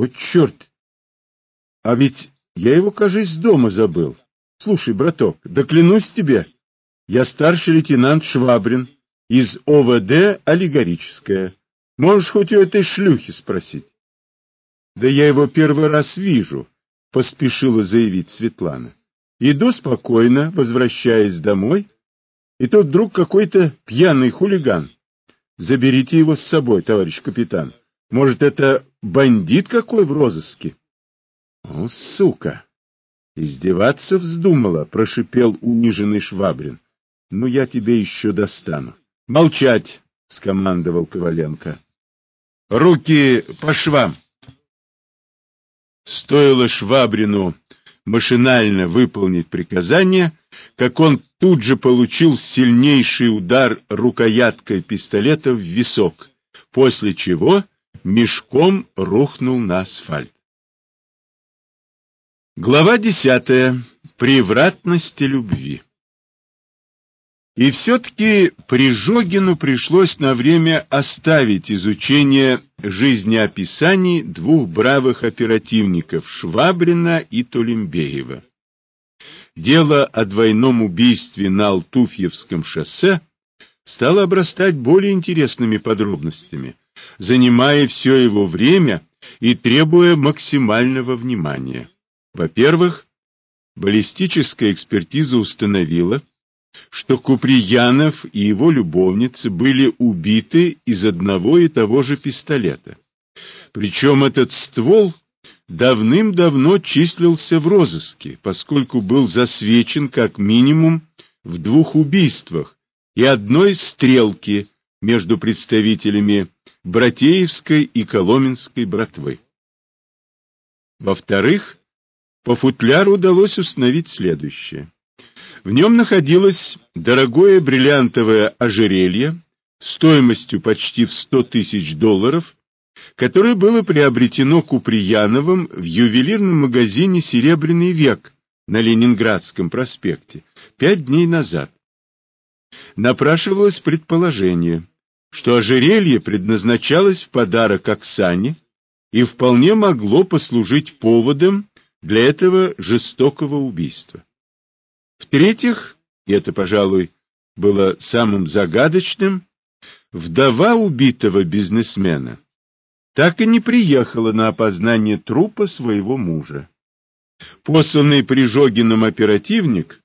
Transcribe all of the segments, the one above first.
Вот черт! А ведь я его, кажется, дома забыл. Слушай, браток, да клянусь тебе, я старший лейтенант Швабрин из ОВД «Аллегорическая». Можешь хоть у этой шлюхи спросить. Да я его первый раз вижу, — поспешила заявить Светлана. Иду спокойно, возвращаясь домой, и тут вдруг какой-то пьяный хулиган. Заберите его с собой, товарищ капитан. Может, это бандит какой в розыске? — О, сука! Издеваться вздумала, — прошипел униженный Швабрин. — Ну, я тебе еще достану. — Молчать! — скомандовал Коваленко. — Руки по швам! Стоило Швабрину машинально выполнить приказание, как он тут же получил сильнейший удар рукояткой пистолета в висок, после чего мешком рухнул на асфальт. Глава десятая. Превратности любви. И все-таки Прижогину пришлось на время оставить изучение жизнеописаний двух бравых оперативников Швабрина и Тулембеева. Дело о двойном убийстве на Алтуфьевском шоссе стало обрастать более интересными подробностями, занимая все его время и требуя максимального внимания. Во-первых, баллистическая экспертиза установила, что Куприянов и его любовница были убиты из одного и того же пистолета. Причем этот ствол давным-давно числился в розыске, поскольку был засвечен как минимум в двух убийствах и одной стрелке между представителями Братеевской и Коломенской братвы. Во-вторых, по футляру удалось установить следующее. В нем находилось дорогое бриллиантовое ожерелье стоимостью почти в 100 тысяч долларов, которое было приобретено Куприяновым в ювелирном магазине «Серебряный век» на Ленинградском проспекте пять дней назад. Напрашивалось предположение, что ожерелье предназначалось в подарок Оксане и вполне могло послужить поводом для этого жестокого убийства. В-третьих, и это, пожалуй, было самым загадочным, вдова убитого бизнесмена так и не приехала на опознание трупа своего мужа. Посланный Прижогиным оперативник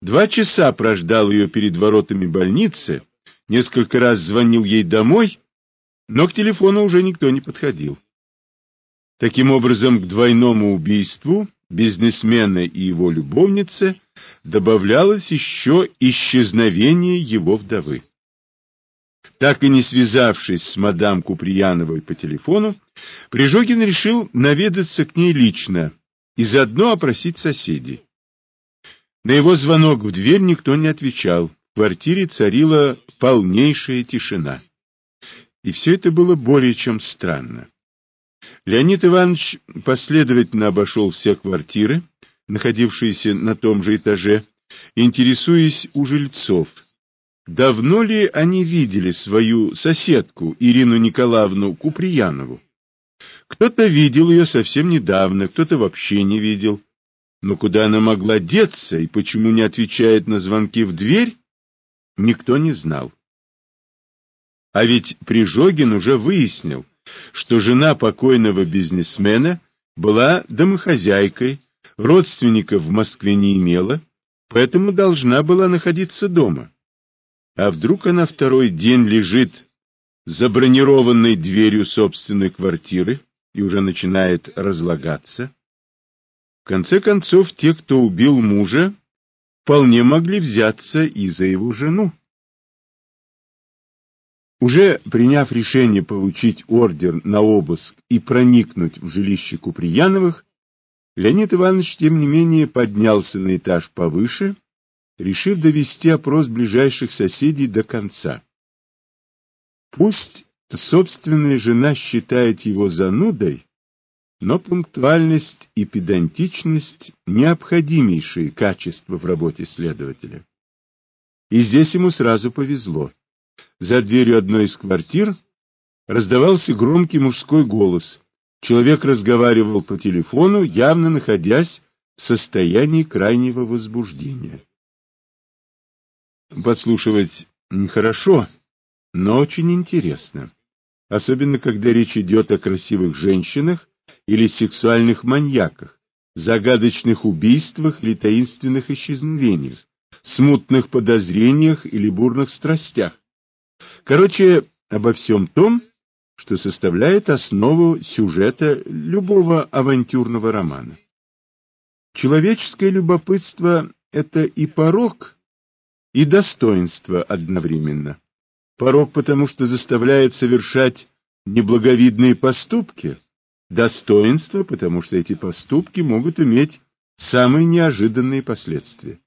два часа прождал ее перед воротами больницы, несколько раз звонил ей домой, но к телефону уже никто не подходил. Таким образом, к двойному убийству бизнесмена и его любовницы добавлялось еще исчезновение его вдовы. Так и не связавшись с мадам Куприяновой по телефону, Прижогин решил наведаться к ней лично и заодно опросить соседей. На его звонок в дверь никто не отвечал. В квартире царила полнейшая тишина. И все это было более чем странно. Леонид Иванович последовательно обошел все квартиры, находившиеся на том же этаже, интересуясь у жильцов, давно ли они видели свою соседку Ирину Николаевну Куприянову. Кто-то видел ее совсем недавно, кто-то вообще не видел. Но куда она могла деться и почему не отвечает на звонки в дверь, никто не знал. А ведь Прижогин уже выяснил, что жена покойного бизнесмена была домохозяйкой, родственников в Москве не имела, поэтому должна была находиться дома. А вдруг она второй день лежит за бронированной дверью собственной квартиры и уже начинает разлагаться? В конце концов, те, кто убил мужа, вполне могли взяться и за его жену. Уже приняв решение получить ордер на обыск и проникнуть в жилище Куприяновых, Леонид Иванович, тем не менее, поднялся на этаж повыше, решив довести опрос ближайших соседей до конца. Пусть собственная жена считает его занудой, но пунктуальность и педантичность — необходимейшие качества в работе следователя. И здесь ему сразу повезло за дверью одной из квартир раздавался громкий мужской голос, Человек разговаривал по телефону, явно находясь в состоянии крайнего возбуждения. Подслушивать нехорошо, но очень интересно. Особенно, когда речь идет о красивых женщинах или сексуальных маньяках, загадочных убийствах или таинственных исчезновениях, смутных подозрениях или бурных страстях. Короче, обо всем том, что составляет основу сюжета любого авантюрного романа. Человеческое любопытство — это и порог, и достоинство одновременно. Порог потому, что заставляет совершать неблаговидные поступки, достоинство потому, что эти поступки могут иметь самые неожиданные последствия.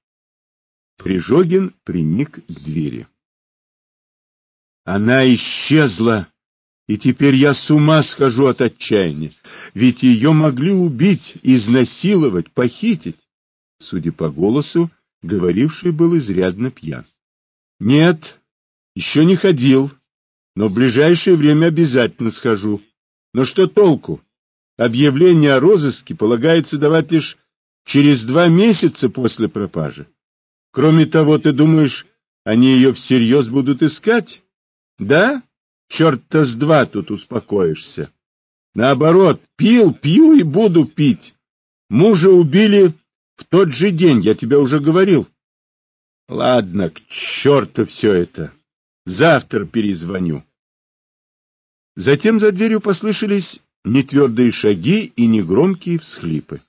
Прижогин приник к двери. Она исчезла, и теперь я с ума схожу от отчаяния, ведь ее могли убить, изнасиловать, похитить. Судя по голосу, говоривший был изрядно пьян. Нет, еще не ходил, но в ближайшее время обязательно схожу. Но что толку? Объявление о розыске полагается давать лишь через два месяца после пропажи. Кроме того, ты думаешь, они ее всерьез будут искать? Да? Черт-то с два тут успокоишься. Наоборот, пил, пью и буду пить. Мужа убили в тот же день, я тебе уже говорил. Ладно, к черту все это. Завтра перезвоню. Затем за дверью послышались нетвердые шаги и негромкие всхлипы.